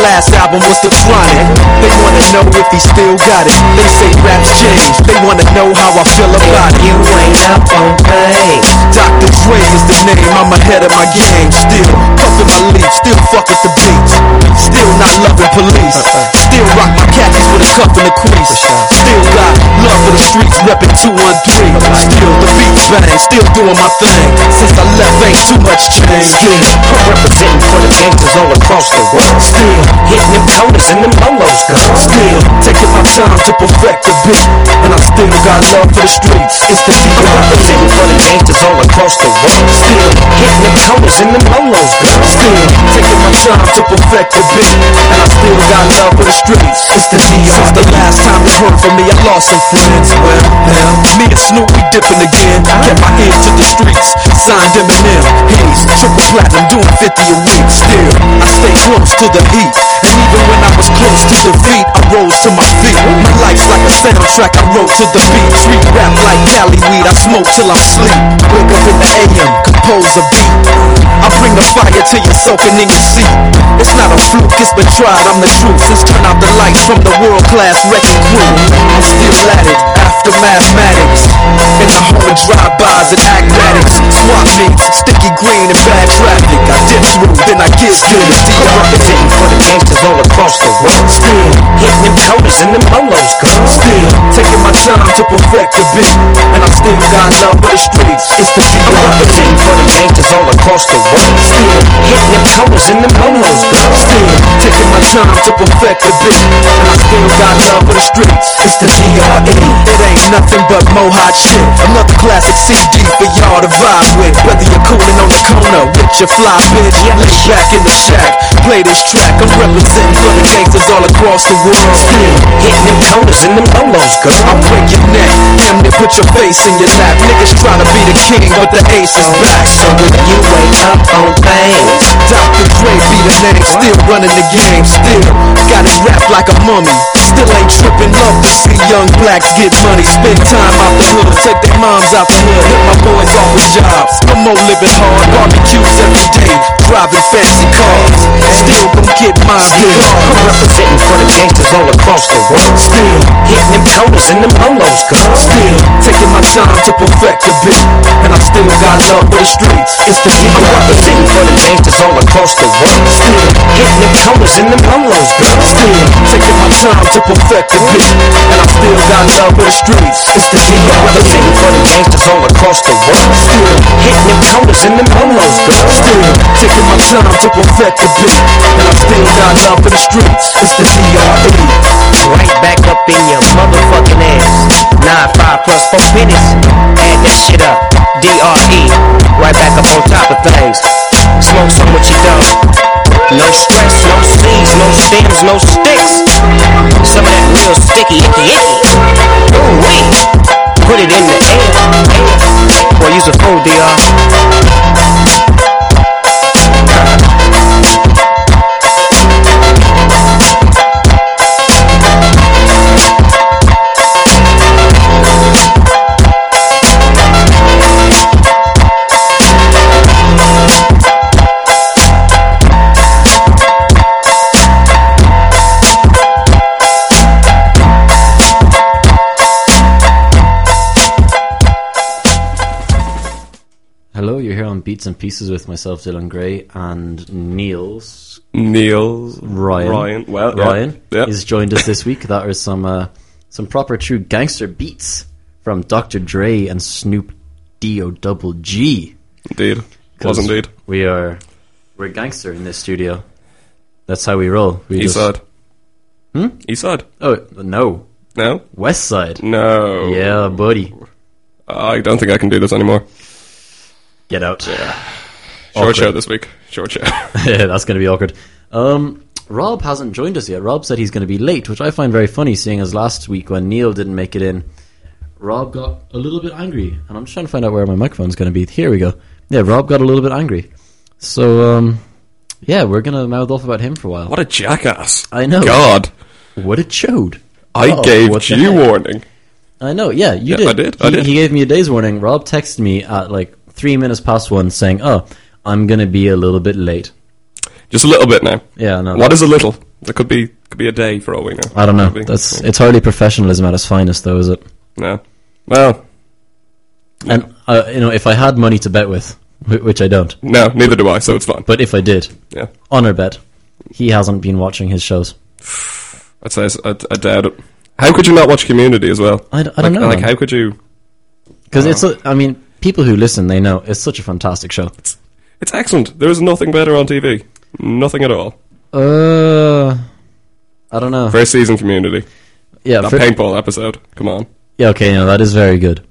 last album was The Chronic. They wanna know if he still got it. They say raps change. They wanna know how I feel about it. You ain't up on things. Dr. Dre is the name. I'm ahead of my game. Still puffin' my leaf. Still fuck with the beats. Still not loving police. Still rock my khakis with a cuff and a crease. Still got love for the streets. Reppin' 213. Still the beats bang. Still doing my thing. Since I left, ain't too much change. Still, I'm representing for the gangsters all across the world. Still, hitting them corners and them lolos, girl. Still taking my time to perfect the beat. And I still got love for the streets. It's the I'm D.R.E. representing for the gangsters all across the world. Still, hitting them corners and them lolos, girl. Still taking my time to perfect the beat. And I still got love for the streets. It's the DR. Since the last time you heard from me, I lost some friends. Well, now, me and Snoop, we dipping again. I Kept my ear to the streets. Signed Eminem. He's triple platinum, doing 50 a week. Still, I stay close to the heat. Even when I was close to defeat, I rose to my feet. My life's like a soundtrack, I wrote to the beat. Street rap like Cali weed, I smoke till I'm sleep. Wake up in the AM, compose a beat. I bring the fire till you're soaking in your seat. It's not a fluke, it's been tried, I'm the truth. Since turn out the lights from the World Class Wreckin' Cru. I'm still at it, after mathematics. In the home drive-bys and acmatics. Swap meets, sticky green and bad traffic. I dip through, then I get through the I'm DR. for the gangsters all across the world. Still, Hitting them corners and them lolos, girl. still taking my time to perfect the beat. And I still got love for the streets. It's the I'm DR. representing for the gangsters all across the world. Still, Hitting them corners and them lolos, girl. still taking my time to perfect the beat. And I still got love for the streets. It's the DRE. It ain't nothing but mohawk shit. Another classic CD for y'all to vibe with. Whether you're cooling on the corner with your fly bitch, lay back in the shack, play this track. I'm representing for the gangsters all across the world. Still, Hitting them corners and them lolos, girl. I'll break your neck, damn near put your face in your lap. Niggas try to be the king, but the ace is back. So if You ain't up on things. Dr. Dre be the name, still running the game, still got it wrapped like a mummy. Still ain't tripping, love to see young blacks get money. Spend time out the hood, take their moms out the hood, hit my boys off with jobs. I'm no more living hard, barbecues every day, driving fancy cars. Still gon' get mine Still, I'm representing for the gangsters all across the world. Still, Hitting them corners and them lolos, girl. still taking my time to perfect the beat, and I still got love for the streets. It's the I'm DR. representing for the gangsters all across the world. Still, Hitting them corners and them lolos, girl. Still taking my time to perfect the beat, and I still got love for the streets. It's the I'm DR. representing for the gangsters all across the world. Still, Hitting them corners and them lolos, girl. still taking my time to perfect the beat, and I still got love for the streets. It's the DRE. Right back up in your motherfucking ass. Nine, five plus four minutes. Add that shit up. DRE. Right back up on top of things. Smoke some with your dog. No stress, no seeds, no stems, no real sticky, icky, you're here on Beats and Pieces with myself, Dylan Gray, and Niels Neil Ryan. Ryan. Well, Ryan yeah. has joined us this week. That are some uh, some proper true gangster beats from Dr. Dre and Snoop D O double G. Indeed. Was indeed. We are we're gangster in this studio. That's how we roll. We East just- side. Hmm? East side. Oh no, No? West Side. No. Yeah, buddy, I don't think I can do this anymore. Get out. Short show this week. Short show. yeah, that's going to be awkward. Um, Rob hasn't joined us yet. Rob said he's going to be late, which I find very funny, seeing as last week when Neil didn't make it in, Rob got a little bit angry, and I'm just trying to find out where my microphone's going to be. Here we go. Yeah, Rob got a little bit angry. So, um, yeah, we're going to mouth off about him for a while. what a jackass. I know. God. What a chode. I Oh, gave you the warning. I know. Yeah, you Yeah, did. I did, He, I did. he gave me a day's warning. Rob texted me at like three minutes past one, saying, "Oh, I'm going to be a little bit late." Just a little bit now. Yeah, no. What is a little? It could be could be a day for all we know. I don't know. Could be. That's it's hardly professionalism at its finest, though, is it? no. Well, And uh, you know, if I had money to bet with, which I don't, no, neither do I. So it's fine. but if I did, Yeah, honor bet, he hasn't been watching his shows. I'd say I, I doubt it. How could you not watch Community as well? I, d- I like, don't know. Like, how could you? Because it's, a, I mean, people who listen, they know it's such a fantastic show. It's excellent. There is nothing better on TV. Nothing at all. Uh, I don't know. First season Community. yeah, That for- paintball episode. Come on. yeah, okay, no, that is very good.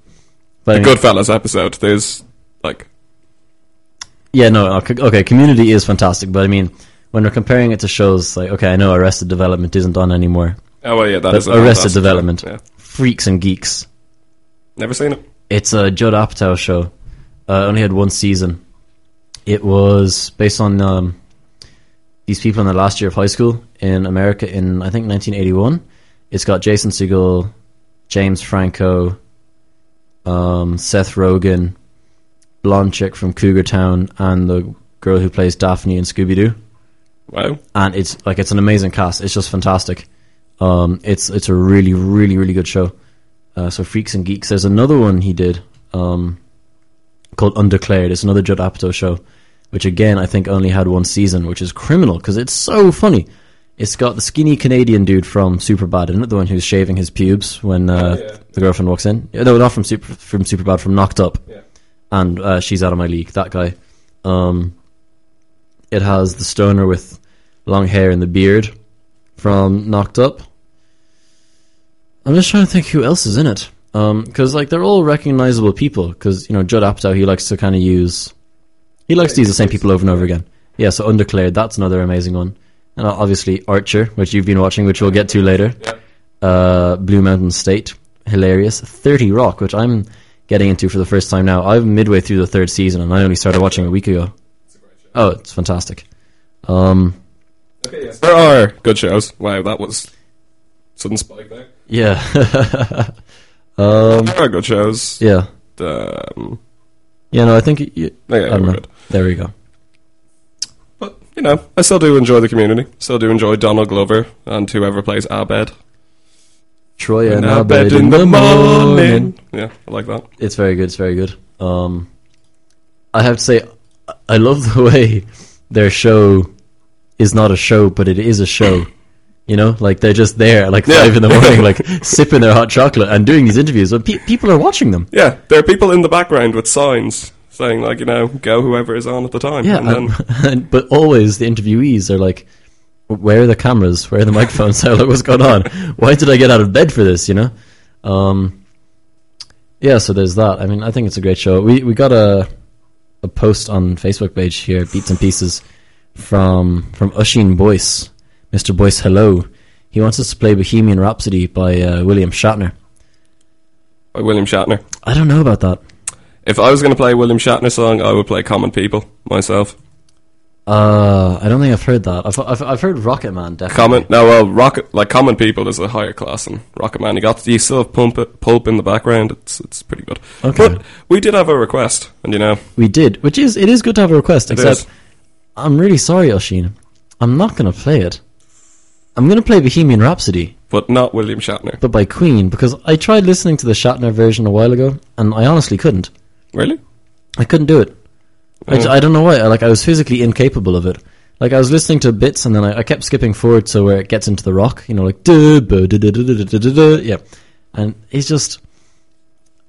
But I The mean, Goodfellas episode. There's like yeah, no, okay, okay, Community is fantastic, but I mean, when we're comparing it to shows like, okay, I know Arrested Development isn't on anymore. oh well, yeah, that is Arrested. Development. Yeah, Freaks and Geeks. never seen it. It's a Judd Apatow show. Uh, only had one season. It was based on um, these people in the last year of high school in America in I think 1981. It's got Jason Segel, James Franco, um, Seth Rogen, blonde chick from Cougar Town, and the girl who plays Daphne in Scooby Doo. Wow. And it's like it's an amazing cast. It's just fantastic. Um, it's it's a really really really good show. Uh, so Freaks and Geeks. There's another one he did um, called Undeclared. It's another Judd Apatow show, which again I think only had one season, which is criminal because it's so funny. It's got the skinny Canadian dude from Superbad, isn't it? The one who's shaving his pubes when uh, Oh, yeah. the girlfriend walks in. No, not from Super from Superbad, from Knocked Up. Yeah. And uh, she's out of my league. That guy. Um, it has the stoner with long hair and the beard from Knocked Up. I'm just trying to think who else is in it. Because like they're all recognizable people. Because you know Judd Apatow, he likes to kind of use, he likes to use the same people over and over again. Yeah, so Undeclared, that's another amazing one. And uh, obviously Archer, which you've been watching, which we'll get to later. Uh, Blue Mountain State, hilarious. Thirty Rock, which I'm getting into for the first time now. I'm midway through the third season, and I only started watching a week ago. Oh, it's fantastic. Um, There are good shows. Wow, that was sudden spike there. Yeah, um, There are good shows. yeah, Um, yeah. No, I think yeah, I don't know. good. There we go. But you know, I still do enjoy the community. Still do enjoy Donald Glover and whoever plays Abed. Troy and Abed Abed in the morning. Yeah, I like that. It's very good. It's very good. Um, I have to say, I- I love the way their show is not a show, but it is a show. You know, like they're just there like Yeah. five in the morning, like sipping their hot chocolate and doing these interviews. But pe- people are watching them. Yeah, there are people in the background with signs saying like, you know, go whoever is on at the time. Yeah, and then, and, and- but always the interviewees are like, "Where are the cameras? Where are the microphones? So, like, what's going on? Why did I get out of bed for this?" You know. Um, yeah, so there's that. I mean, I think it's a great show. We we got a a post on Facebook page here, Beats and Pieces, from from Ushin Boyce, Mr. Boyce. Hello. He wants us to play Bohemian Rhapsody by uh, William Shatner. by William Shatner. I don't know about that. If I was going to play a William Shatner song, I would play Common People myself. Uh, I don't think I've heard that. I've I've, I've heard Rocket Man. Definitely. Common, no, well, Rocket, like Common People is a higher class than Rocket Man. You got, you still have Pump, Pulp in the background. It's, it's pretty good. Okay. But we did have a request, and you know, We did, which is it is good to have a request. It except is. I'm really sorry, Oshin. I'm not going to play it. I'm going to play Bohemian Rhapsody, but not William Shatner. but by Queen, because I tried listening to the Shatner version a while ago, and I honestly couldn't. Really? I couldn't do it. I, Oh. I don't know why. I, like I was physically incapable of it. Like I was listening to bits, and then I, I kept skipping forward to where it gets into the rock. You know, like duh, buh, duh, duh, duh, duh, duh, duh, duh, yeah, and it's just,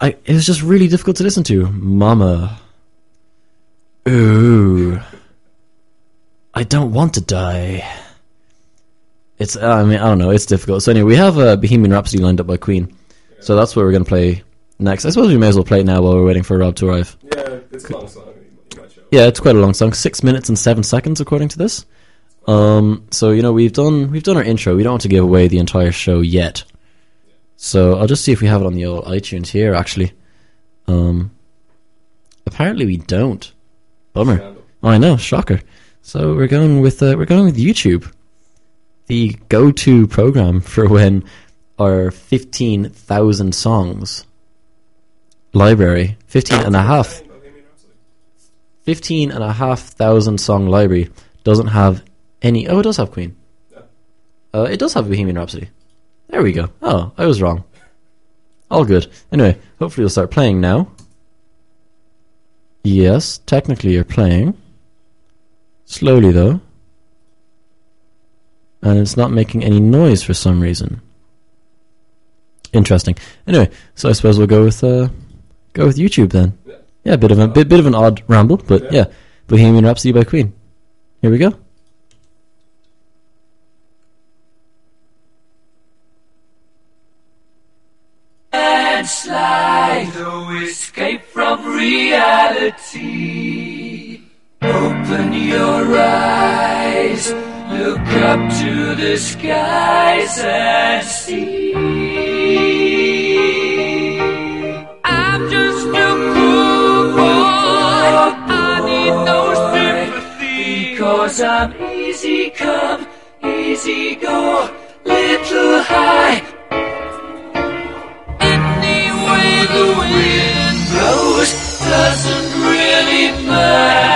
I it was just really difficult to listen to. Mama, ooh, I don't want to die. It's I mean I don't know. It's difficult. So anyway, we have a Bohemian Rhapsody lined up by Queen, so that's what we're gonna play next. I suppose we may as well play it now while we're waiting for Rob to arrive. Yeah, it's a long song. Yeah, it's quite a long song, six minutes and seven seconds according to this. Um, so you know we've done we've done our intro. We don't want to give away the entire show yet. So I'll just see if we have it on the old iTunes here. Actually, um, apparently we don't. Bummer. Oh, I know, shocker. So we're going with uh, we're going with YouTube, the go-to program for when our 15,000 songs library, 15 and a half, 15 and a half thousand song library doesn't have any. Oh, it does have Queen. Uh, it does have Bohemian Rhapsody. There we go. Oh, I was wrong. All good. Anyway, hopefully we'll start playing now. Yes, technically you're playing. Slowly though and it's not making any noise for some reason. Interesting. Anyway, so I suppose we'll go with uh, go with YouTube then. Yeah, yeah a bit of a bit, bit of an odd ramble, but yeah. yeah. Bohemian Rhapsody by Queen. Here we go. And slide, no escape from reality. Open your eyes look up to the skies and see. I'm just a poor boy. I need no sympathy. Because I'm easy come, easy go, little high. Anyway, the wind blows doesn't really matter.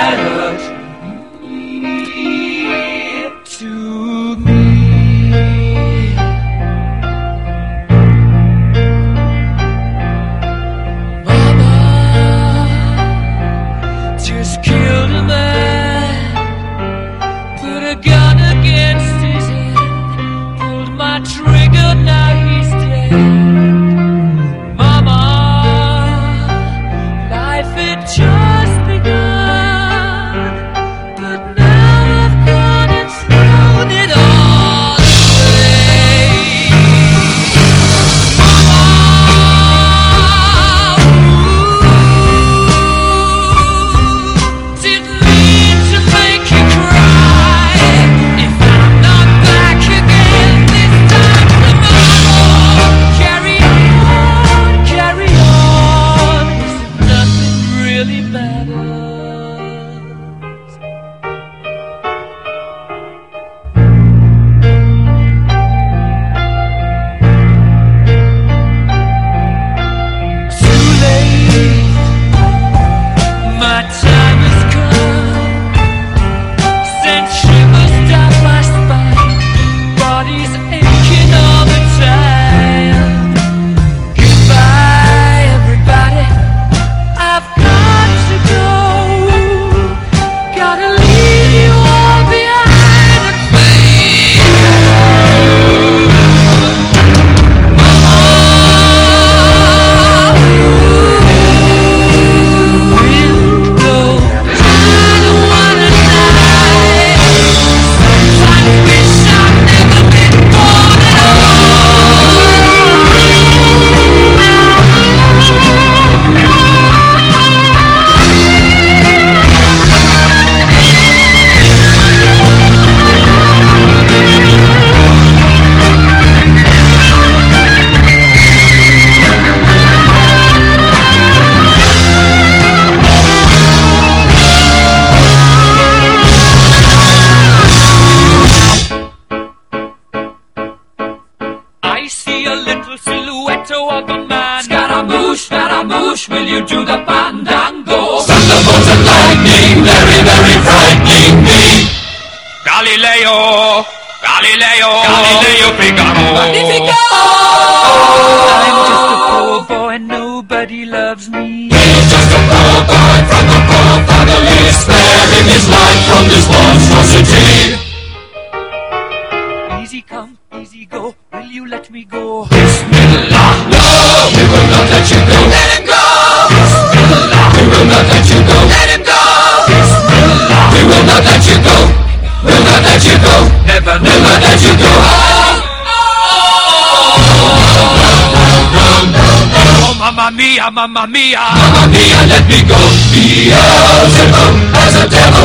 mamma mia. Mamma mia, let me go. Beelzebub has a devil.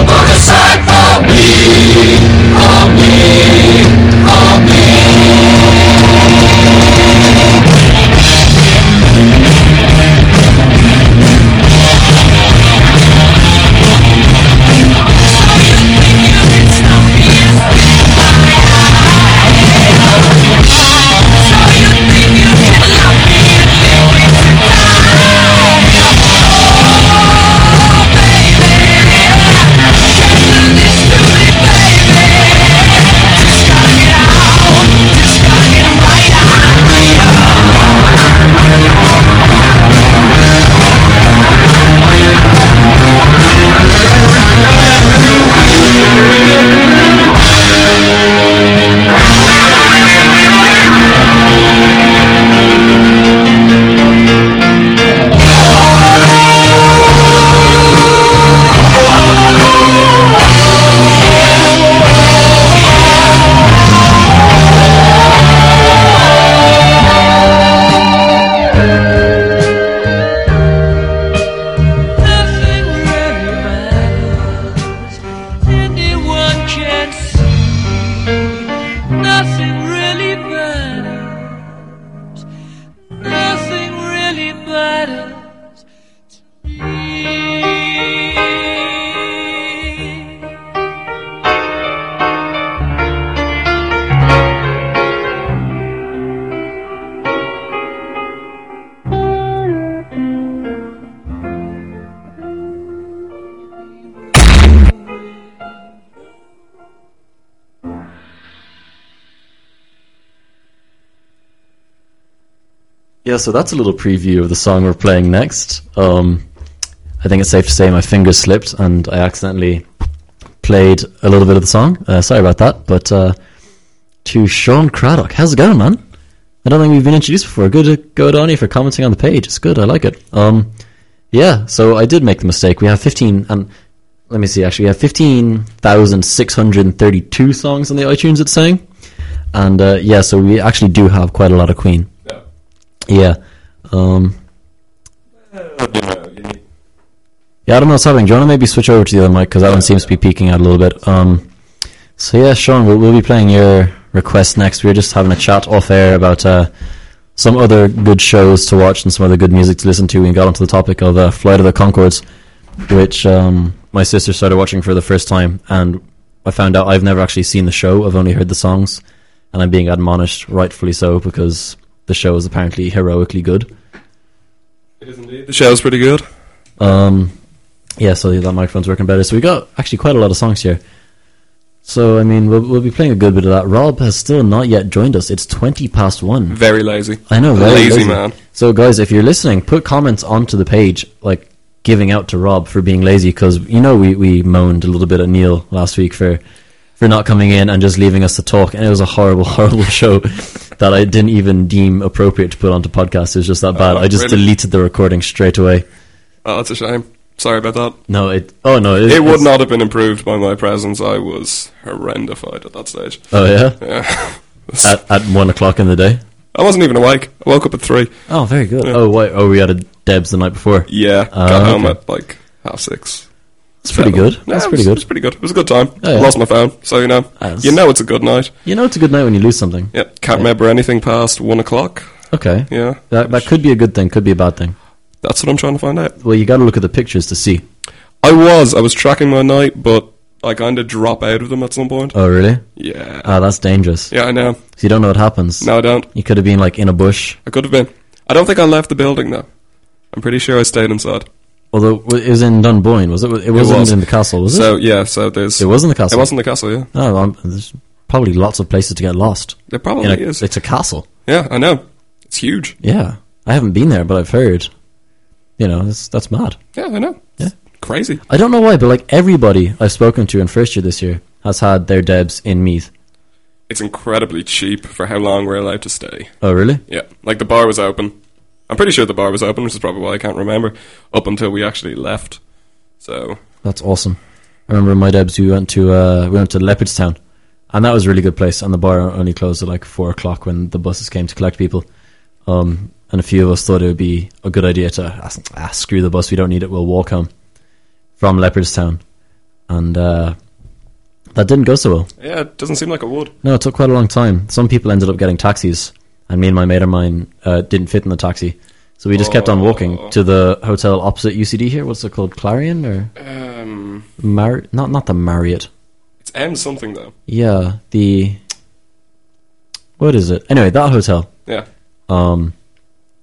Yeah, so that's a little preview of the song we're playing next. Um, I think it's safe to say my fingers slipped and I accidentally played a little bit of the song. Uh, sorry about that. But uh, to Sean Craddock, how's it going, man? I don't think we've been introduced before. Good to go, Donny, for commenting on the page. It's good. I like it. Um, yeah, so I did make the mistake. We have 15, and let me see, actually, we have 15,632 songs on the iTunes, it's saying. And uh, yeah, so we actually do have quite a lot of Queen. Yeah. Um, You know, you need- yeah, I don't know what's happening. Do you want to maybe switch over to the other mic? Because that one seems to be peaking out a little bit. Um, so yeah, Sean, we'll, we'll be playing your request next. We were just having a chat off air about uh, some other good shows to watch and some other good music to listen to. We got onto the topic of uh, Flight of the Conchords, which um, my sister started watching for the first time, and I found out I've never actually seen the show. I've only heard the songs, and I'm being admonished, rightfully so, because the show is apparently heroically good. It is indeed. The show's pretty good. Um, yeah, so that microphone's working better. So we got actually quite a lot of songs here. So I mean, we'll, we'll be playing a good bit of that. Rob has still not yet joined us. It's twenty past one. Very lazy. I know, very lazy, man. So guys, if you're listening, put comments onto the page, like giving out to Rob for being lazy, because you know we we moaned a little bit at Neil last week for for not coming in and just leaving us to talk, and it was a horrible, horrible show that I didn't even deem appropriate to put onto podcast. It was just that bad. Oh, I just really? deleted the recording straight away. Oh, that's a shame. Sorry about that. No, it. Oh no, It would not have been improved by my presence. I was horrendified at that stage. Oh yeah, Yeah. at at one o'clock in the day. I wasn't even awake. I woke up at three. Oh, very good. Oh, why? Oh, we had a Debs the night before. Yeah, Ah, got home okay. at like half six. That's pretty good. That's it pretty was- It was good. pretty good. It was a good time. Oh, yeah. Lost my phone, so you know. That's- You know it's a good night. You know, it's a good night when you lose something. Yeah, can't remember anything past one o'clock. Okay. Yeah, That that could be a good thing. Could be a bad thing. that's what I'm trying to find out. Well, you got to look at the pictures to see. I was, I was tracking my night, but I kind of drop out of them at some point. Oh, really? Yeah, Ah, that's dangerous. yeah, I know. So you don't know what happens. No, I don't. You could have been like in a bush. I could have been. I don't think I left the building though. I'm pretty sure I stayed inside. Although it was in Dunboyne, was it? It wasn't was. in the castle, was So it? So yeah, so there's It was in the castle. It wasn't the castle, yeah. Oh, um, there's probably lots of places to get lost. There probably is. It's a castle. Yeah, I know. It's huge. Yeah, I haven't been there, but I've heard. You know, that's that's mad. Yeah, I know. Yeah. Crazy. I don't know why, but like everybody I've spoken to in first year this year has had their debs in Meath. It's incredibly cheap for how long we're allowed to stay. Oh, really? Yeah, like the bar was open. I'm pretty sure the bar was open, which is probably why I can't remember up until we actually left. So That's awesome. I remember my debs. We went to uh, we went to Leopardstown, and that was a really good place. And the bar only closed at like four o'clock when the buses came to collect people. Um, and a few of us thought it would be a good idea to ah, screw the bus. We don't need it. We'll walk home from Leopardstown, and uh, that didn't go so well. yeah, it doesn't seem like it would. No, it took quite a long time. Some people ended up getting taxis, and me and my mate of mine uh, didn't fit in the taxi. So we just kept on walking Oh. to the hotel opposite UCD here. What's it called? Clarion or Um, Mar? Not not the Marriott. it's M something though. Yeah, the what is it? Anyway, that hotel. Yeah. Um,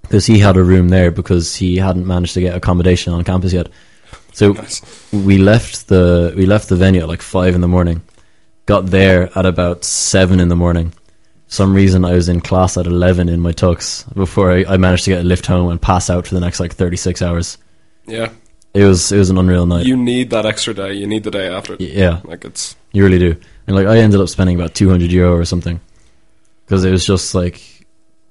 because he had a room there because he hadn't managed to get accommodation on campus yet. So Nice. we left the we left the venue at like five in the morning. Got there at about seven in the morning. Some reason I was in class at eleven in my tux before I, I managed to get a lift home and pass out for the next like thirty six hours. Yeah. It was it was an unreal night. You need that extra day. You need the day after. Yeah, Like it's you really do. And like I ended up spending about two hundred euro or something because it was just like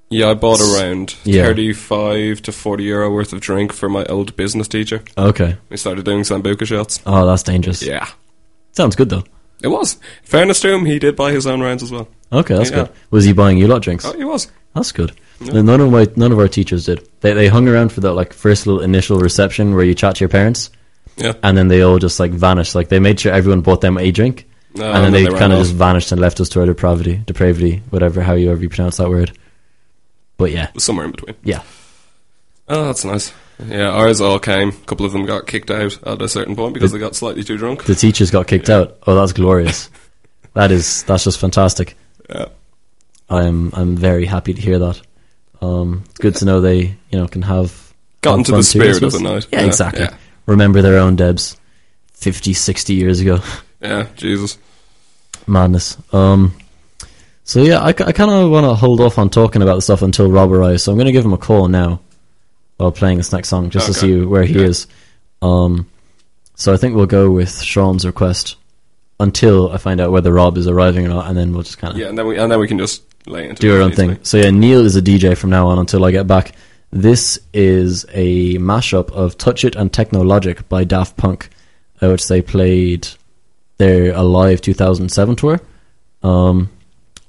yeah. I bought around Yeah. thirty-five to forty euro worth of drink for my old business teacher. okay, We started doing sambuca shots. oh that's dangerous. Yeah, Sounds good though. It was. Fairness to him, he did buy his own rounds as well. Okay, that's Yeah. good. Was he buying you lot drinks? Oh, he was. That's good. None of my none of our teachers did. They they hung around for that like first little initial reception where you chat to your parents, Yeah. and then they all just like vanished. Like they made sure everyone bought them a drink, No, and then they, ran kind of just vanished and left us to our depravity, depravity, whatever how you ever you pronounce that word. But yeah, somewhere in between. yeah. Oh, that's nice. Yeah, ours all came. A couple of them got kicked out at a certain point because they got slightly too drunk. The teachers got kicked out. Oh, that's glorious. that is that's just fantastic. Yeah. I'm I'm very happy to hear that. Um, it's good to know they you know can have gotten to into fun the too, I spirit of the night. Yeah, Yeah, exactly. yeah. Remember their own Debs, 50, 60 years ago. Yeah, Jesus. Madness. Um, So yeah, I, I, kind of want to hold off on talking about the stuff until Rob arrives. So I'm going to give him a call now while playing this next song, just to see where he Yeah. is. Um, so I think we'll go with Sean's request until I find out whether Rob is arriving or not, and then we'll just kind of Yeah, and then we and then we can just lay into do our own easily. thing. So yeah, Neil is a DJ from now on until I get back. This is a mashup of Touch It and Technologic by Daft Punk, uh, which they played their Alive 2007 tour. Um,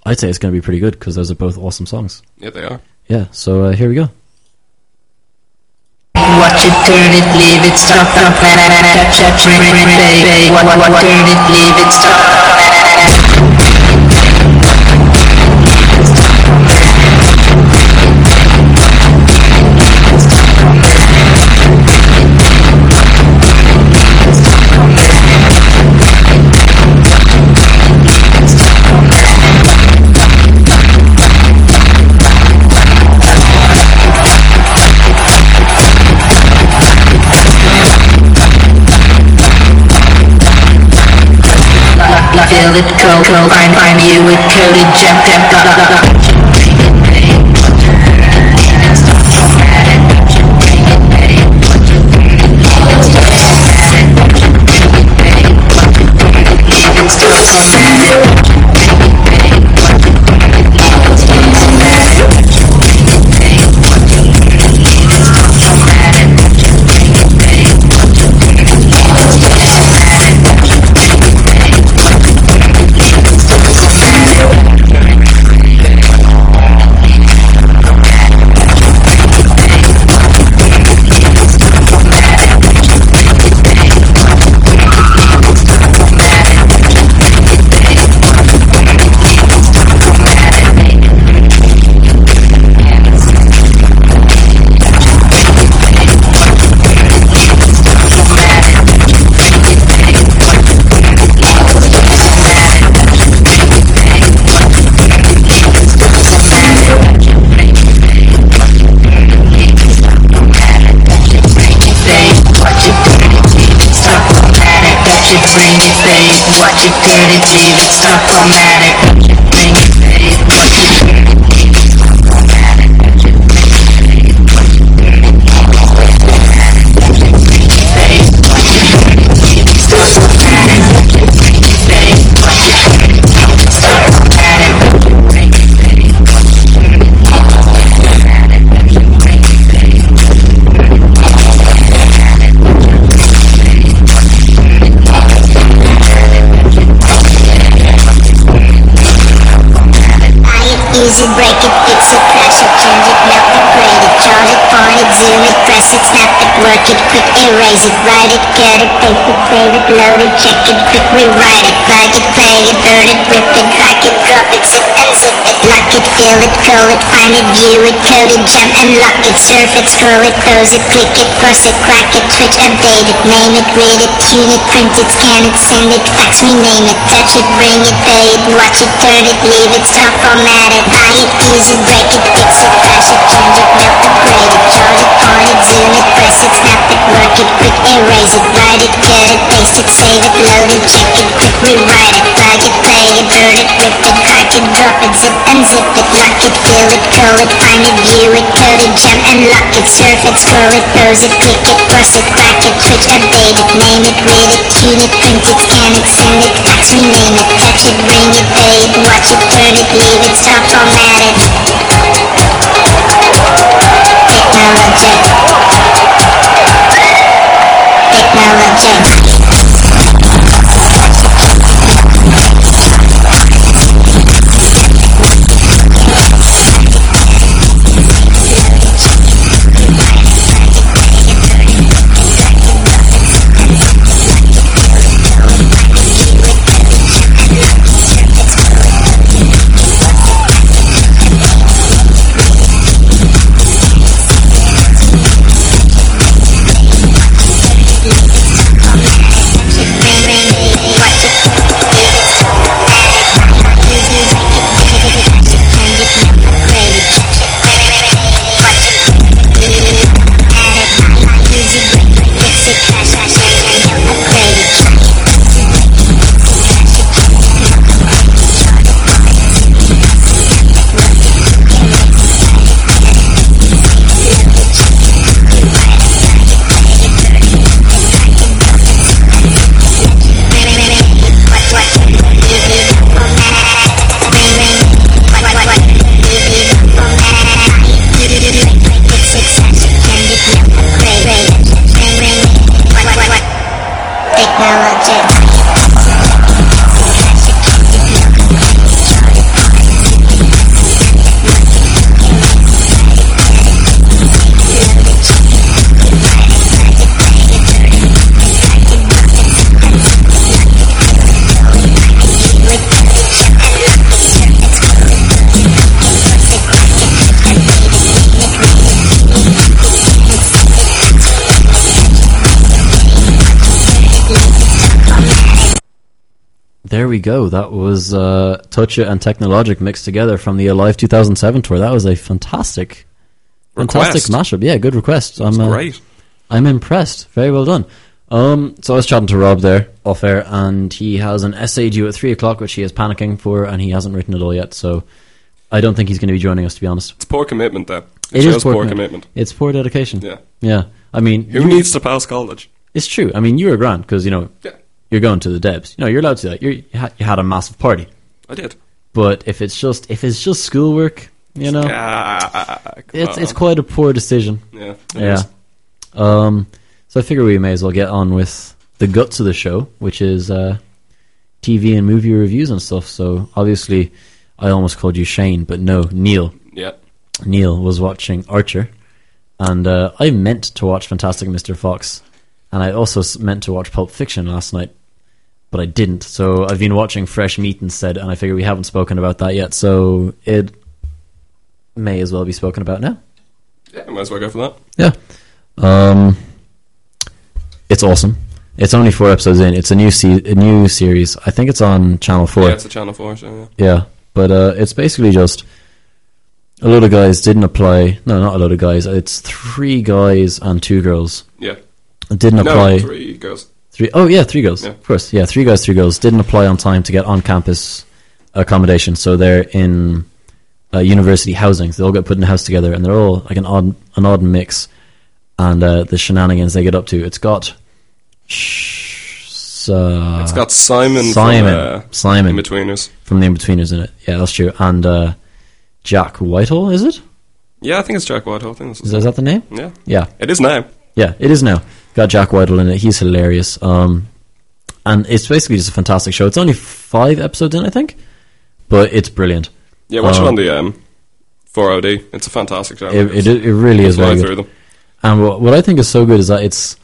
I'd say it's going to be pretty good because those are both awesome songs. Yeah, they are. Yeah, so uh, here we go. Watch it, turn it, leave it, stop, stop, touch, touch, ring, ring, ring, what, what, turn it, leave it, stop. Feel it, cold, cold, find, find you with coded jump, jump, jump, touch it, bring it, fade. Watch it, turn it, leave it, erase it, write it, cut it, paste it, save it, load it, check it, quick rewrite it, plug it, play it, burn it, rip it, it, drop it, zip and zip it, lock it, fill it, call it, find it, view it, code it, jump and lock it, surf it, scroll it, close it, click it, cross it, crack it, switch, update it, name it, read it, tune it, print it, scan it, send it, fax, rename it, touch it, bring it, pay it, watch it, turn it, leave it, stop, format it, buy it, use it, break it, fix it, crash it, change it, melt it, grade it, charge it, point it, zoom it, press it, snap it, work it, quick erase it, write it, cut it, paste it, save it, load it, check it, quick rewrite it, plug it, play it, burn it, rip it, crack it, drop it, zip unzip it, lock it, fill it, call it, find it, view it, code it, jump and lock it, surf it, scroll it, pose it, click it, cross it, crack it, switch, update it, name it, read it, tune it, print it, scan it, send it, fax, rename it, touch it, bring it, pay it, watch it, turn it, leave it, stop, format it. Technologic. Technologic. There we go. That was uh, Touch It and Technologic mixed together from the Alive 2007 tour. That was a fantastic, fantastic mashup. Yeah, good request. I'm, uh, Great. I'm impressed. Very well done. Um, so I was chatting to Rob there off air, and he has an essay due at three o'clock, which he is panicking for, and he hasn't written it all yet. So I don't think he's going to be joining us. To be honest, It's poor commitment, though. It It, is shows poor poor, commi- commitment. it's poor dedication. Yeah. yeah. I mean, Who needs to pass college? It's true. I mean, you were grand because you know Yeah, you're going to the Debs. You know, you're allowed to do that. You're, you, ha- you had a massive party, I did. but if it's just if it's just schoolwork, you know, Ah, it's it's quite a poor decision. yeah. Yeah. Um, so I figure we may as well get on with the guts of the show, which is uh, TV and movie reviews and stuff. So obviously, I almost called you Shane, but no, Neil. Yeah. Neil was watching Archer, and uh, I meant to watch Fantastic Mr. Fox, and I also meant to watch Pulp Fiction last night, but I didn't. So I've been watching Fresh Meat instead, and I figure we haven't spoken about that yet, so it may as well be spoken about now. Yeah, might as well go for that. Yeah. Um, it's awesome. It's only four episodes in. It's a new se- a new series. I think it's on Channel Four. Yeah, it's a Channel 4 show, yeah. Yeah, but uh, it's basically just a lot of guys didn't apply. No, not a lot of guys. It's three guys and two girls Yeah. didn't No, apply. three goes. Three- Oh yeah, three girls. Yeah. Of course, yeah, three guys, three girls didn't apply on time to get on campus accommodation. So they're in uh, university housing. So they all get put in a house together, and they're all like an odd, an odd mix. And uh, the shenanigans they get up to. It's got. Sh- uh, It's got Simon, Simon, from, uh, Simon In-Betweeners. from the in Inbetweeners in it. Yeah, that's true. And uh, Jack Whitehall, is it? Yeah, I think it's Jack Whitehall. I think Is is that, is that the name? Yeah. Yeah, It is now. yeah, it is now. Got Jack Whitehall in it. He's hilarious. Um, and it's basically just a fantastic show. It's only five episodes in, I think, but it's brilliant. Yeah, watch Um, it on the um, 4OD. It's a fantastic show. It, it, it really is very through good. them. And what, what I think is so good is that it's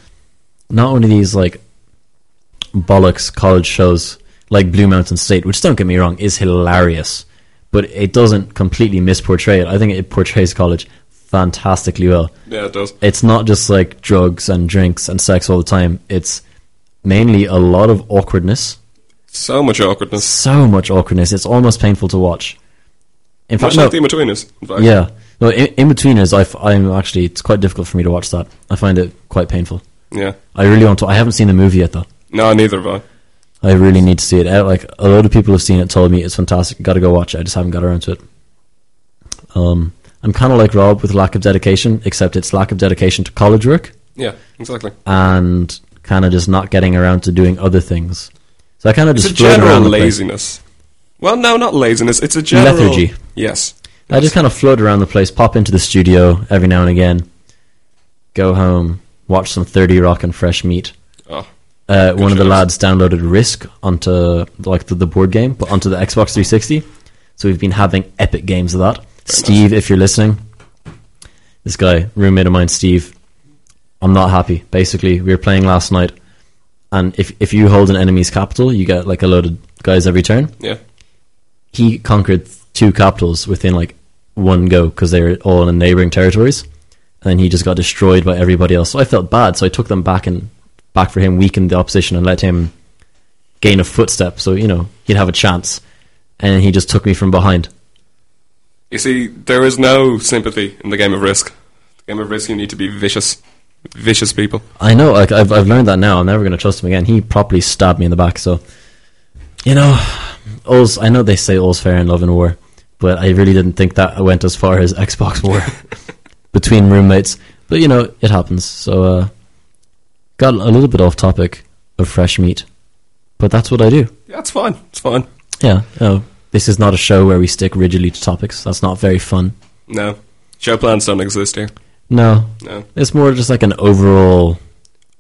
not of these like bollocks college shows like Blue Mountain State, which don't get me wrong is hilarious, but it doesn't completely misportray it. I think it portrays college fantastically well. Yeah, it does. It's not just like drugs and drinks and sex all the time. It's mainly a lot of awkwardness, So much awkwardness. so much awkwardness. It's almost painful to watch. In Much fact, no, like the In-Betweeners, in fact. yeah. No, in, in between is I f- I'm actually it's quite difficult for me to watch that. I find it quite painful. Yeah. I really want to. I haven't seen the movie yet though. No, neither have I. I really need to see it. Uh, Like a lot of people have seen it, told me it's fantastic. Got to go watch it. I just haven't got around to it. Um, I'm kind of like Rob with lack of dedication, except it's lack of dedication to college work Yeah, exactly. and kind of just not getting around to doing other things. So I kind of It's just a float general around the place. laziness. Well, no, not laziness. It's a general Lethargy. Yes. I just kind of float around the place, pop into the studio every now and again, go home, watch some 30 Rock and Fresh Meat. Oh, Uh, one of the lads downloaded Risk onto like the, the board game, but onto the Xbox 360. So we've been having epic games of that. Steve, if you're listening, this guy, roommate of mine, Steve, I'm not happy. Basically, we were playing last night, and if if you hold an enemy's capital, you get like a load of guys every turn. yeah. He conquered two capitals within like one go because they were all in neighboring territories, and then he just got destroyed by everybody else. So I felt bad, so I took them back and back for him, weakened the opposition, and let him gain a footstep. So you know he'd have a chance, and he just took me from behind. You see, there is no sympathy in the game of Risk. The game of Risk, you need to be vicious. Vicious people. I know, like I've I've learned that now. I'm never going to trust him again. He properly stabbed me in the back. So, you know, all's I know they say all's fair in love and war, but I really didn't think that went as far as Xbox War between roommates. But you know, it happens. So, uh, got a little bit off topic of fresh meat, but that's what I do. Yeah, it's fine. It's fine. Yeah, no, this is not a show where we stick rigidly to topics. That's not very fun. No. Show plans don't exist here. No, No. it's more just like an overall.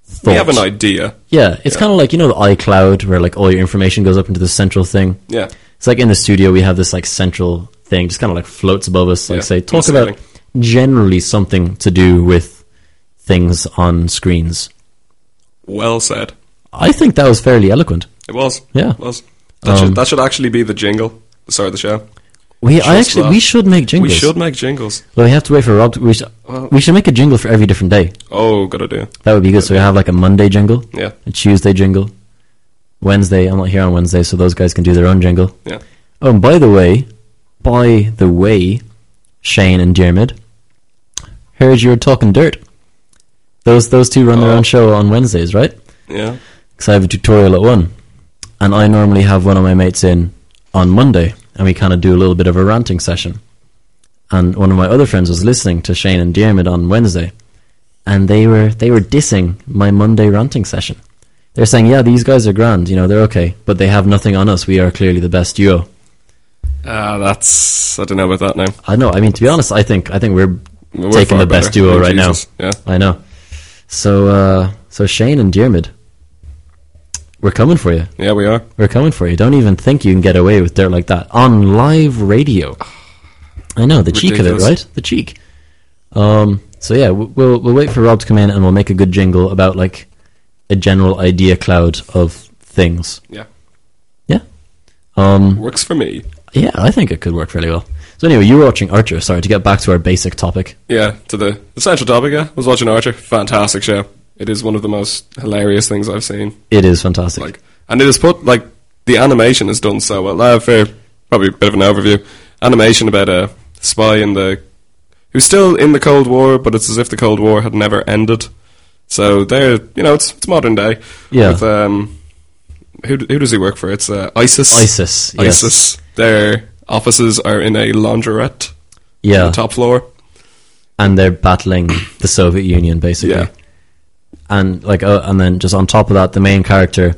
Thought. We have an idea. Yeah, it's Yeah. kind of like you know the iCloud where like all your information goes up into the central thing. Yeah. It's like in the studio we have this like central thing, just kind of like floats above us. Like Yeah, say, talk about generally something to do with things on screens. Well said. I think that was fairly eloquent. It was. Yeah. It was. That, Um, should, that should actually be the jingle. Sorry, the show. We I Just actually that. we should make jingles. We should make jingles. Well, we have to wait for Rob. To, we should Well- we should make a jingle for every different day. Oh, good idea. That would be good. So we have like a Monday jingle, Yeah. a Tuesday jingle, Wednesday. I'm not here on Wednesday, so those guys can do their own jingle. Yeah. Oh, and by the way, by the way, Shane and Diarmid, heard you were talking dirt. Those those two run their Oh. own show on Wednesdays, right? Yeah. Because I have a tutorial at one, and I normally have one of my mates in on Monday, and we kind of do a little bit of a ranting session. And one of my other friends was listening to Shane and Diarmid on Wednesday, and they were they were dissing my Monday ranting session. They're saying, "Yeah, these guys are grand, you know, they're okay, but they have nothing on us. We are clearly the best duo." Ah, that's I don't know about that now. I know. I mean, to be honest, I think I think we're, We're taking the best better. duo Oh, right Jesus. now. Yeah. I know. So, uh, so Shane and Diarmid, we're coming for you. Yeah, we are. We're coming for you. Don't even think you can get away with dirt like that on live radio. I know the cheek of it, right? The cheek. Um. So yeah, we'll we'll wait for Rob to come in and we'll make a good jingle about like a general idea cloud of things. Yeah. Yeah. Um. Works for me. Yeah, I think it could work really well. So anyway, you were watching Archer. Sorry to get back to our basic topic. Yeah, to the, essential topic, yeah. I was watching Archer. Fantastic show. It is one of the most hilarious things I've seen. It is fantastic. Like, and it is put like the animation is done so well. Uh, for probably a bit of an overview, animation about a spy in the who's still in the Cold War, but it's as if the Cold War had never ended. So they're you know it's it's modern day. Yeah. With, um, who who does he work for? It's uh, ISIS. ISIS, yes. ISIS. Their offices are in a laundrette on yeah, the top floor. and they're battling the Soviet Union basically. Yeah. And like, uh, and then just on top of that, the main character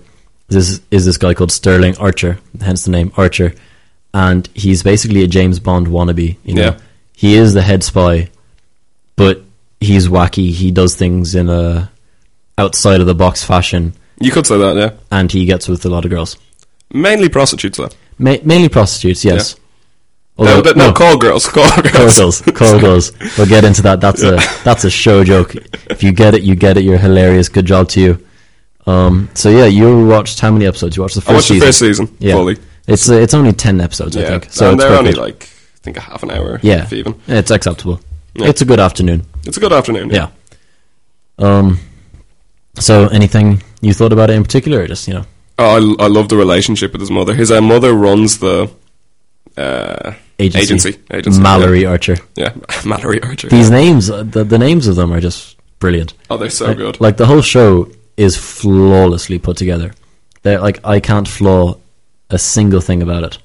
is is this guy called Sterling Archer, hence the name Archer, and he's basically a James Bond wannabe. You know, Yeah. he is the head spy, but he's wacky. He does things in a outside of the box fashion, You could say that, yeah. and he gets with a lot of girls, Mainly prostitutes, though. Ma- mainly prostitutes. Yes. No, Although- th- no, call girls. Call girls, Call girls. call girls. We'll get into that. That's a that's a show joke. If you get it, you get it. You're hilarious. Good job to you. Um, so yeah, you watched how many episodes? You watched the first I watched season. the first season yeah. fully. It's it's only ten episodes, I Yeah, think. So and it's they're only good. like I think a half an hour. yeah, even. it's acceptable. Yeah. It's a good afternoon. It's a good afternoon. Yeah. Um. So anything you thought about it in particular, or just you know, Oh, I, I love the relationship with his mother. His uh, mother runs the uh, agency, agency. Agency. Mallory Archer. Yeah, yeah. Mallory Archer. These names, uh, the the names of them are just brilliant. oh, they're so like, good. Like the whole show is flawlessly put together. They're like I can't flaw a single thing about it.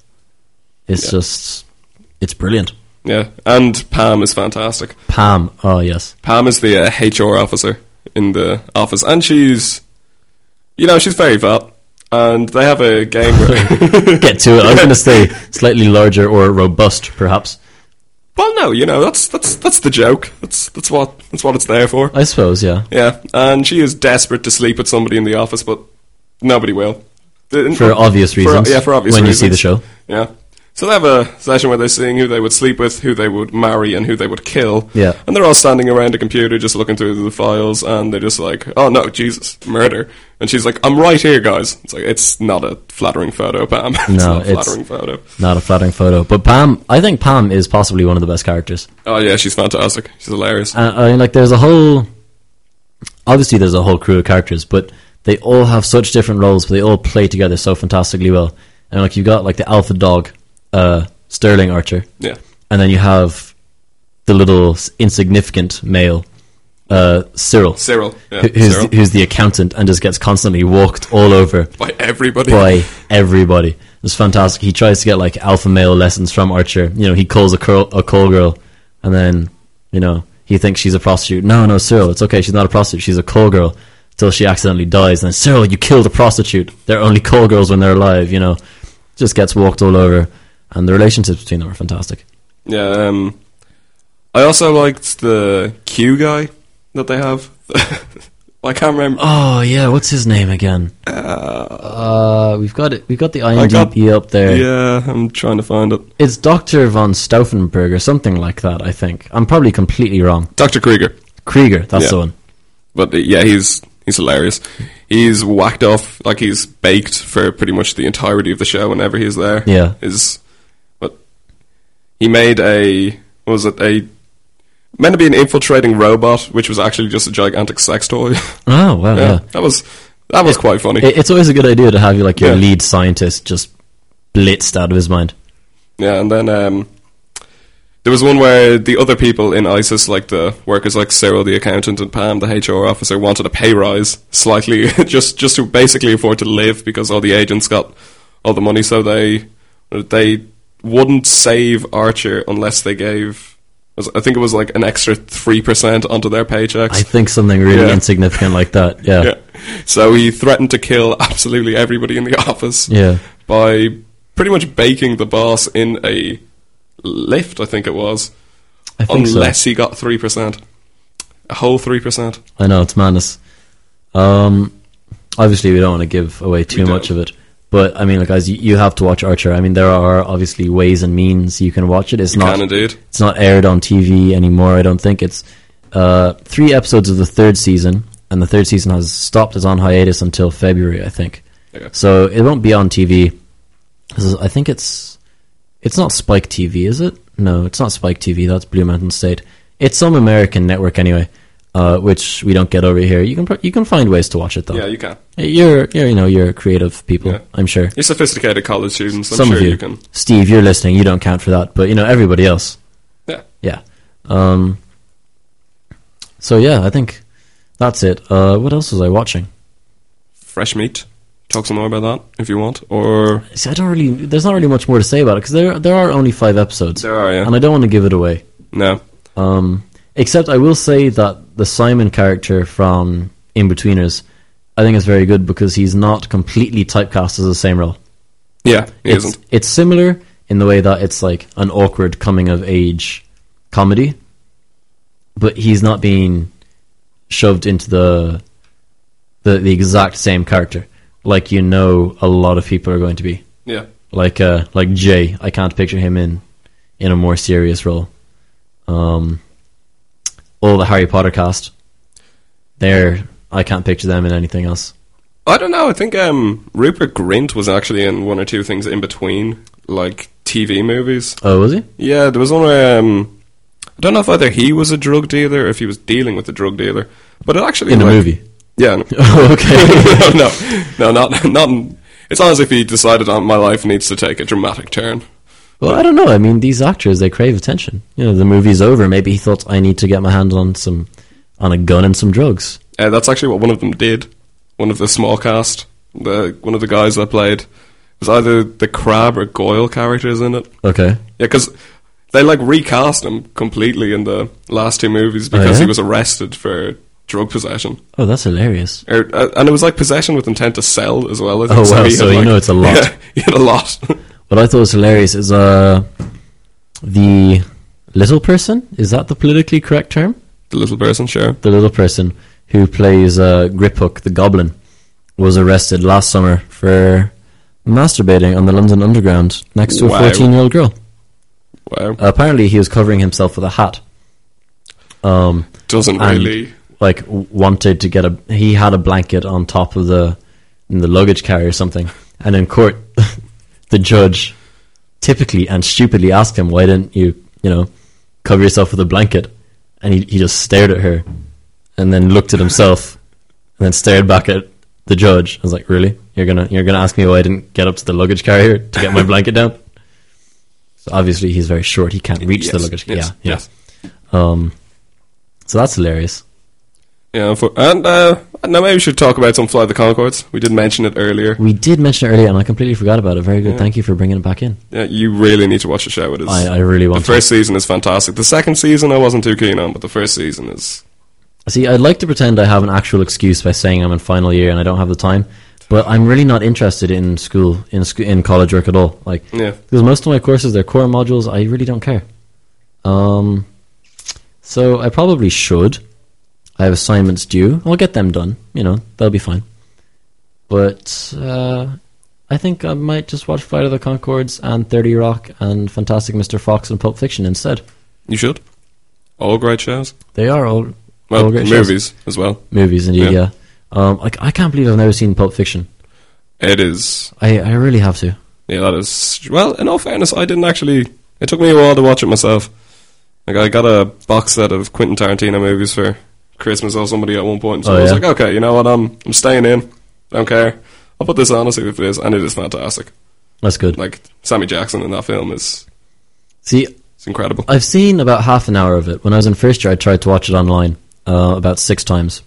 It's Yeah. just it's brilliant. yeah, and Pam is fantastic. Pam, oh yes, Pam is the uh, HR officer in the office, and she's, you know, she's very fat. And they have a game where, get to it. I was going to say slightly larger or robust, perhaps. well, no, you know, that's that's that's the joke. That's that's what that's what it's there for. I suppose, yeah. Yeah, and she is desperate to sleep with somebody in the office, but nobody will. The- For obvious for- reasons. yeah, for obvious reasons. when you see the show. Yeah. So they have a session where they're seeing who they would sleep with, who they would marry, and who they would kill. Yeah. And they're all standing around a computer just looking through the files, and they're just like, oh no, Jesus, murder. And she's like, I'm right here, guys. It's like, it's not a flattering photo, Pam. it's No, not a flattering photo. Not a flattering photo, but Pam. I think Pam is possibly one of the best characters. Oh yeah, she's fantastic. She's hilarious. Uh, I mean, like, there's a whole. Obviously, there's a whole crew of characters, but they all have such different roles, but they all play together so fantastically well. And like, you've got like the alpha dog, uh, Sterling Archer, yeah. and then you have the little insignificant male, uh, Cyril, Cyril. Yeah, who's Cyril. The, who's the accountant and just gets constantly walked all over By everybody. by everybody. It's fantastic. He tries to get like alpha male lessons from Archer. You know, he calls a curl, a call girl, and then you know he thinks she's a prostitute. No, no, Cyril, it's okay. She's not a prostitute. She's a call girl. Till she accidentally dies, and then Cyril, you killed a prostitute. They're only call girls when they're alive. You know, just gets walked all over, and the relationships between them are fantastic. Yeah, um, I also liked the Q guy that they have. I can't remember. Oh yeah, what's his name again? Uh, we've got it. We've got the I got- up there. Yeah, I'm trying to find it. It's Doctor von Stauffenberg or something like that. I think I'm probably completely wrong. Dr. Krieger. Krieger, that's Yeah. the one. But uh, yeah, he's he's hilarious. He's whacked off like he's baked for pretty much the entirety of the show whenever he's there. Yeah. Is he made a what was it a meant to be an infiltrating robot, which was actually just a gigantic sex toy. Oh wow, yeah, yeah. that was That was quite funny. It, it's always a good idea to have you like your Yeah. lead scientist just blitzed out of his mind. Yeah, and then um, there was one where the other people in ISIS, like the workers like Cyril, the accountant, and Pam, the HR officer, wanted a pay rise slightly, just just to basically afford to live because all the agents got all the money, so they they wouldn't save Archer unless they gave. I think it was like an extra three percent onto their paychecks. I think something really Yeah. insignificant like that. Yeah. yeah. So he threatened to kill absolutely everybody in the office Yeah. by pretty much baking the boss in a lift, I think it was, I think unless so. he got 3%. A whole 3%. I know it's madness. Um, obviously, we don't want to give away too We much don't. of it, but I mean, like, guys, you, you have to watch Archer. I mean, there are obviously ways and means you can watch it. It's You not. can indeed. It's not aired on TV anymore. I don't think it's uh, three episodes of the third season, and the third season has stopped. It's on hiatus until February, I think. Okay. So it won't be on TV. I think it's it's not Spike TV, is it? No, it's not Spike TV. That's Blue Mountain State. It's some American network anyway, uh, which we don't get over here. You can pro- you can find ways to watch it though. Yeah, you can. You're, you're you know you're creative people. Yeah. I'm sure. You're sophisticated college students. I'm Some sure of you, you can. Steve, you're listening. You don't count for that, but you know everybody else. Yeah. Yeah. Um, so yeah, I think that's it. Uh, what else was I watching? Fresh meat. Talk some more about that if you want. Or See, I don't really. There's not really much more to say about it because there there are only five episodes, there are, yeah. and I don't want to give it away. no. Um, except I will say that the Simon character from Inbetweeners, I think is very good because he's not completely typecast as the same role. Yeah, he it's, isn't. it's similar in the way that it's like an awkward coming of age comedy, but he's not being shoved into the the the exact same character like you know a lot of people are going to be. Yeah. Like uh like Jay, I can't picture him in in a more serious role. Um all the Harry Potter cast. They're I can't picture them in anything else. I don't know. I think um, Rupert Grint was actually in one or two things in between, like TV movies. Oh, was he? Yeah, there was one where um, I don't know if either he was a drug dealer or if he was dealing with a drug dealer, but it actually In the like- movie. Yeah, no, Oh, okay. no, no, not not. It's not as if he decided on my life needs to take a dramatic turn. Well, I don't know. I mean, these actors they crave attention. You know, the movie's over. Maybe he thought I need to get my hand on some on a gun and some drugs. Uh, that's actually what one of them did. One of the small cast, the one of the guys that played, was either the Crabbe or Goyle characters in it. Okay. Yeah, because they like recast him completely in the last two movies because yeah? he was arrested for drug possession, Oh, that's hilarious. er, uh, and it was like possession with intent to sell as well. I think. Oh, wow, he so had, you like- know it's a lot. Yeah, he had a lot. What I thought was hilarious is uh the little person. Is that the politically correct term? the little person, sure. The little person who plays uh, Griphook the Goblin was arrested last summer for masturbating on the London Underground next to a fourteen-year-old girl. Wow, apparently, he was covering himself with a hat. Um, doesn't really. like wanted to get a he had a blanket on top of the in the luggage carrier or something and in court the judge typically and stupidly asked him why didn't you you know cover yourself with a blanket? And he, he just stared at her and then looked at himself and then stared back at the judge. I was like really? You're gonna you're gonna ask me why I didn't get up to the luggage carrier to get my blanket down? So obviously he's very short. He can't reach the luggage. yes, yeah yes. yeah um so that's hilarious Yeah, for, and uh, now maybe we should talk about some Fly the Conchords. We did mention it earlier. We did mention it earlier, and I completely forgot about it. Very good. Thank you for bringing it back in. Yeah, you really need to watch the show. It is. I, I really want. the want first season is fantastic. The second season I wasn't too keen on, but the first season is. See, I'd like to pretend I have an actual excuse by saying I'm in final year and I don't have the time, but I'm really not interested in school, in sc- in college work at all. Like, Yeah. because most of my courses, they're core modules. I really don't care. Um, so I probably should. I have assignments due. I'll get them done. You know, that'll be fine. But uh, I think I might just watch Flight of the Conchords and Thirty Rock and Fantastic Mr. Fox and Pulp Fiction instead. You should. All great shows. They are all Well, all great shows. movies as well. Movies, indeed. Yeah. Yeah. Um, like I can't believe I've never seen Pulp Fiction. It is. I I really have to. Yeah, that is. Well, in all fairness, I didn't actually. It took me a while to watch it myself. Like, I got a box set of Quentin Tarantino movies for Christmas or somebody at one point. So Oh, I was yeah? like, okay, you know what? I'm I'm staying in. I Don't care. I'll put this on and see if it is, and it is fantastic. That's good. Like Sammy Jackson in that film is See, it's incredible. I've seen about half an hour of it. When I was in first year, I tried to watch it online uh, about six times,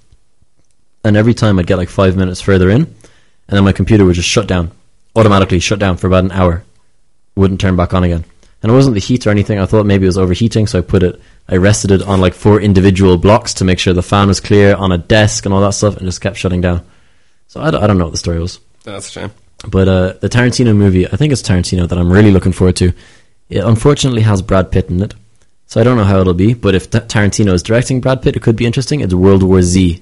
and every time I'd get like five minutes further in, and then my computer would just shut down, automatically shut down for about an hour, wouldn't turn back on again. And it wasn't the heat or anything. I thought maybe it was overheating, so I put it, I rested it on like four individual blocks to make sure the fan was clear on a desk and all that stuff, and just kept shutting down. So I don't, know what the story was. That's a shame. But uh, the Tarantino movie, I think it's Tarantino that I'm really looking forward to. It unfortunately has Brad Pitt in it, so I don't know how it'll be. But if Ta- Tarantino is directing Brad Pitt, it could be interesting. It's World War Z.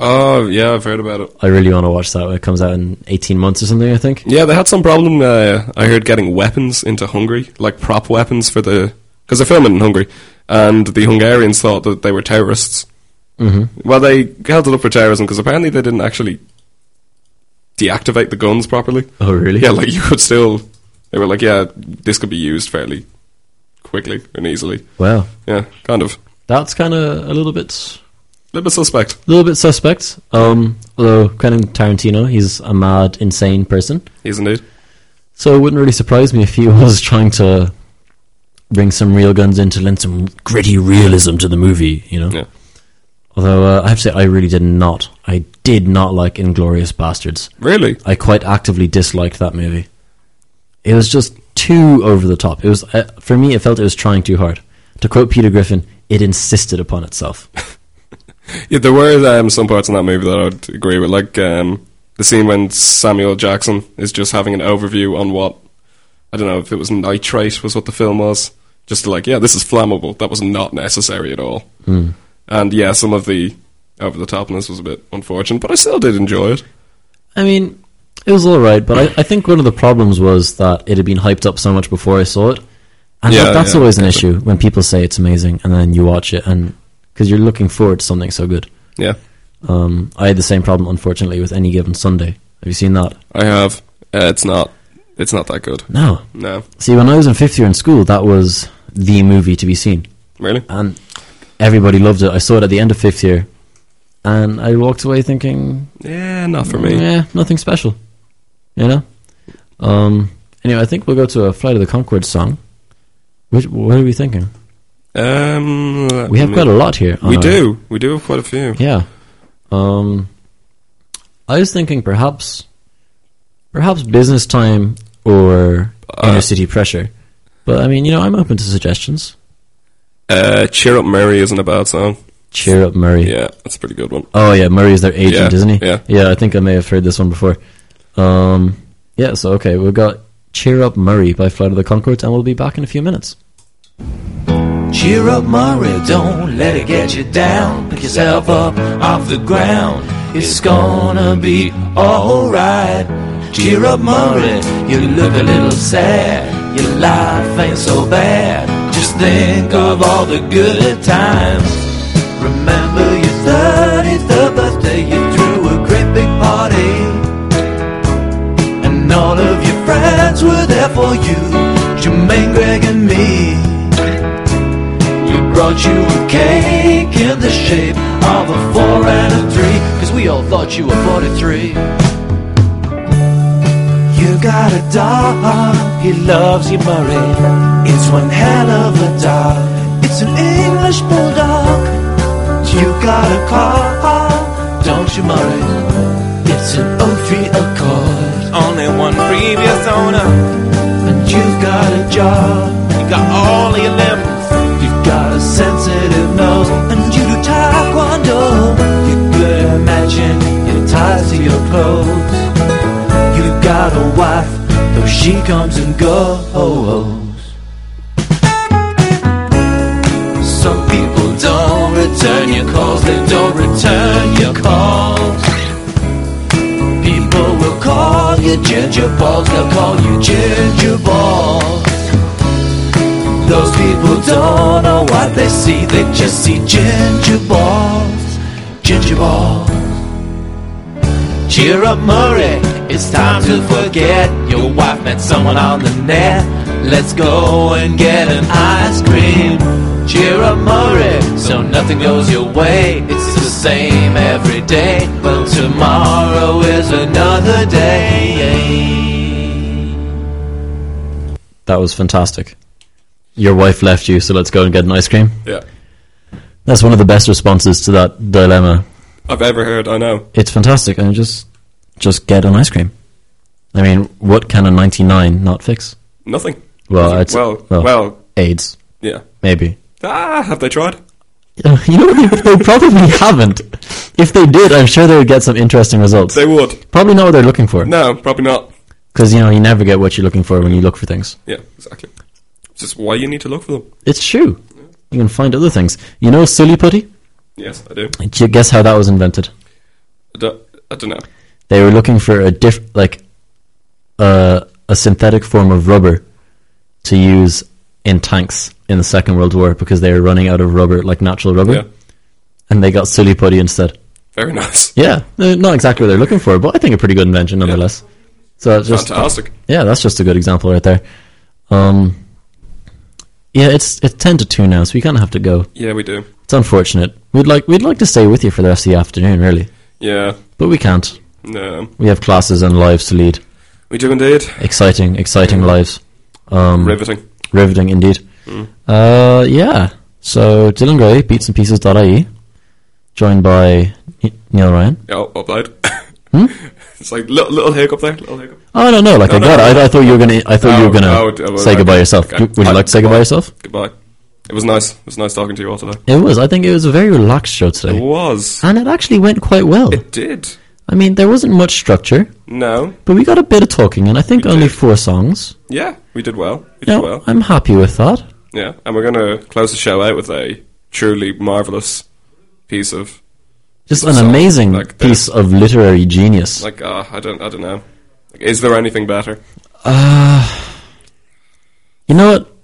Oh yeah, I've heard about it. I really want to watch that. when It comes out in 18 months or something. I think. Yeah, they had some problem. Uh, I heard getting weapons into Hungary, like prop weapons for the because they're filming in Hungary, and the Hungarians thought that they were terrorists. Mm-hmm. Well, they held it up for terrorism because apparently they didn't actually deactivate the guns properly. Oh really? Yeah, like you could still. They were like, yeah, this could be used fairly quickly and easily. Wow, Yeah, kind of. that's kind of a little bit, little bit suspect. a little bit suspect. Um, although Quentin Tarantino, he's a mad, insane person. He's indeed. So it wouldn't really surprise me if he was trying to bring some real guns in to lend some gritty realism to the movie. You know. Yeah. Although uh, I have to say, I really did not. I did not like Inglourious Basterds. Really? I quite actively disliked that movie. It was just too over the top. It was uh, for me. It felt it was trying too hard. To quote Peter Griffin, it insisted upon itself. Yeah, there were um, some parts in that movie that I'd agree with, like um, the scene when Samuel Jackson is just having an overview on what I don't know if it was nitrate was what the film was. Just like, yeah, this is flammable. That was not necessary at all. And yeah, some of the over the topness was a bit unfortunate, but I still did enjoy it. I mean, it was all right, but I, I think one of the problems was that it had been hyped up so much before I saw it, and Yeah, that, that's yeah, always an issue when people say it's amazing and then you watch it and because you're looking forward to something so good. Yeah, Um, I had the same problem, unfortunately, with any given Sunday. Have you seen that? I have. Uh, it's not. It's not that good. No. No, See, when I was in fifth year in school, that was the movie to be seen, really. and everybody loved it. I saw it at the end of fifth year, and I walked away thinking, Yeah, not for me. Yeah, nothing special. You know. Um. Anyway, I think we'll go to a Flight of the Conchord song. Which, what are we thinking? Um, We have me- quite a lot here. We our- do. We do have quite a few. Yeah. Um. I was thinking perhaps, perhaps business time or Uh, inner city pressure. But I mean, you know, I'm open to suggestions. Uh, Cheer Up Murray isn't a bad song. Cheer up, Murray. Yeah, that's a pretty good one. Oh yeah, Murray is their agent, Yeah, isn't he? yeah. Yeah, I think I may have heard this one before. Um, yeah, so okay, we've got "Cheer Up, Murray" by Flight of the Conchords, and we'll be back in a few minutes. Cheer up, Murray, don't let it get you down. Pick yourself up off the ground. It's gonna be alright. Cheer up, Murray, you look a little sad. Your life ain't so bad. Just think of all the good times. Remember your 30th birthday, you threw a great big party. And all of your friends were there for you, Jemaine, Greg, and me. We brought you a cake in the shape of a four and a three, cause we all thought you were 43. You got a dog, he loves you, Murray. It's one hell of a dog, it's an English bulldog. You got a car, don't you, Murray? It's an 03 Accord. Only one previous owner. And you've got a job. You got all of your got a wife, though she comes and goes. Some people don't return your calls, they don't return your calls. People will call you ginger balls, they'll call you ginger balls. Those people don't know what they see, they just see ginger balls, ginger balls. Cheer up, Murray. It's time to forget your wife met someone on the net. Let's go and get an ice cream. Cheer up, Murray. so nothing goes your way. It's the same every day. Well, tomorrow is another day. That was fantastic. Your wife left you, so let's go and get an ice cream. Yeah. That's one of the best responses to that dilemma. I've ever heard, I know. It's fantastic, and just just get an ice cream. I mean, what can a ninety nine not fix? Nothing. Well, it's well, well, AIDS, yeah. maybe. Ah, have they tried? Uh, You know, they, they probably haven't. If they did, I'm sure they would get some interesting results. They would. Probably not what they're looking for. No, probably not. Because, you know, you never get what you're looking for when you look for things. Yeah, exactly. It's just why you need to look for them. It's true. You can find other things. You know silly putty? Yes, I do. Do you guess how that was invented? I don't, I don't know. They were looking for a diff, like, uh, a synthetic form of rubber to use in tanks in the Second World War because they were running out of rubber, like natural rubber. Yeah, And they got silly putty instead. very nice. Yeah, not exactly what they're looking for, but I think a pretty good invention nonetheless. So it's just Fantastic. yeah, that's just a good example right there. Um, yeah, it's it's ten to two now, so we kind of have to go. Yeah, we do. It's unfortunate. We'd like we'd like to stay with you for the rest of the afternoon, really, Yeah, but we can't. No, We have classes and lives to lead. we do indeed. Exciting, exciting lives. Um, Riveting. riveting indeed. Uh, yeah. So Dylan Gray, beatsandpieces.ie, joined by Neil Ryan. Yeah, oh, upload. Hmm? it's like little, little hiccup there. Little hiccup. Oh no, no, like No, I no, got no. I, I thought you were gonna. I thought you were gonna no, say goodbye okay, yourself. okay. Would you like to say goodbye goodbye. yourself? Goodbye. It was nice. It was nice talking to you all today. It was. I think it was a very relaxed show today. It was. and it actually went quite well. It did. I mean, there wasn't much structure, No. but we got a bit of talking, and I think We only did. four songs. Yeah, we did well. We did know, well. I'm happy with that. Yeah, and we're going to close the show out with a truly marvelous piece of Just an So, amazing like, piece of literary genius. like uh, I don't I don't know. Like, is there anything better? You know what?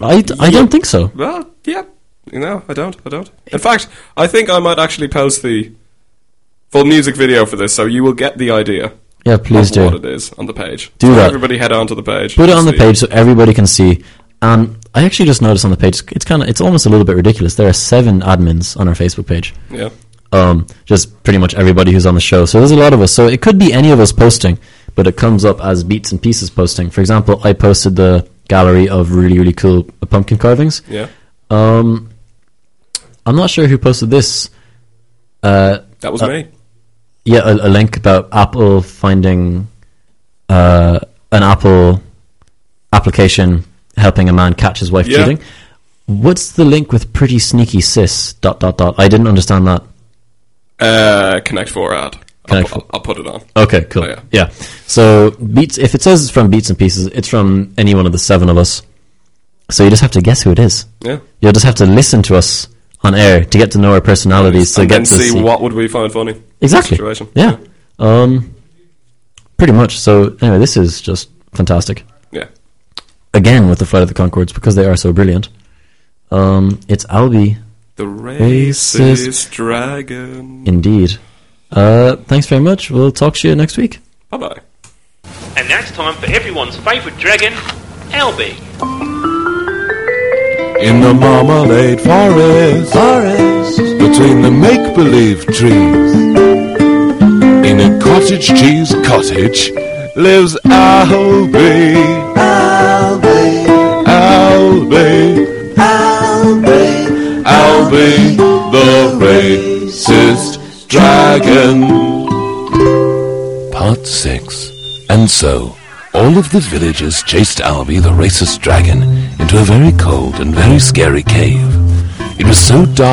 I, I don't think so. Well, yeah. No, I don't. I don't. In fact, I think I might actually post the full music video for this, so you will get the idea Yeah, please do. what it is on the page. Do So that. Everybody head on to the page. Put it on the page so everybody can see. And I actually just noticed on the page, it's kind of, it's almost a little bit ridiculous. There are seven admins on our Facebook page. Yeah. Um, just pretty much everybody who's on the show. So there's a lot of us. So it could be any of us posting, but it comes up as beats and pieces posting. For example, I posted the gallery of really, really cool pumpkin carvings. Yeah. Um, I'm not sure who posted this. Uh, That was Uh, me. Yeah, a, a link about Apple finding uh, an Apple application helping a man catch his wife Yeah. cheating. What's the link with pretty sneaky sis? Dot dot dot. I didn't understand that. Uh, Connect Four ad. Connect I'll, Four. I'll put it on. Okay, cool. Oh, yeah. yeah. So beats. If it says it's from Beats and Pieces, it's from any one of the seven of us. So you just have to guess who it is. Yeah. You'll just have to listen to us on air to get to know our personalities. to and get then to see, what would we find funny. exactly. Situation. Yeah. Um. Pretty much. So anyway, this is just fantastic. Yeah. Again with the Flight of the Conchords because they are so brilliant. Um. It's Albi, The Racist. racist dragon. indeed. Uh. Thanks very much. We'll talk to you next week. Bye bye. And now it's time for everyone's favourite dragon, Albi. In the marmalade forest, forest between the make believe trees, in a cottage cheese cottage lives Albi. Albi, Albi, Albi, Albi, the racist dragon. Part 6. And so, all of the villagers chased Albi, the racist dragon, into a very cold and very scary cave. It was so dark.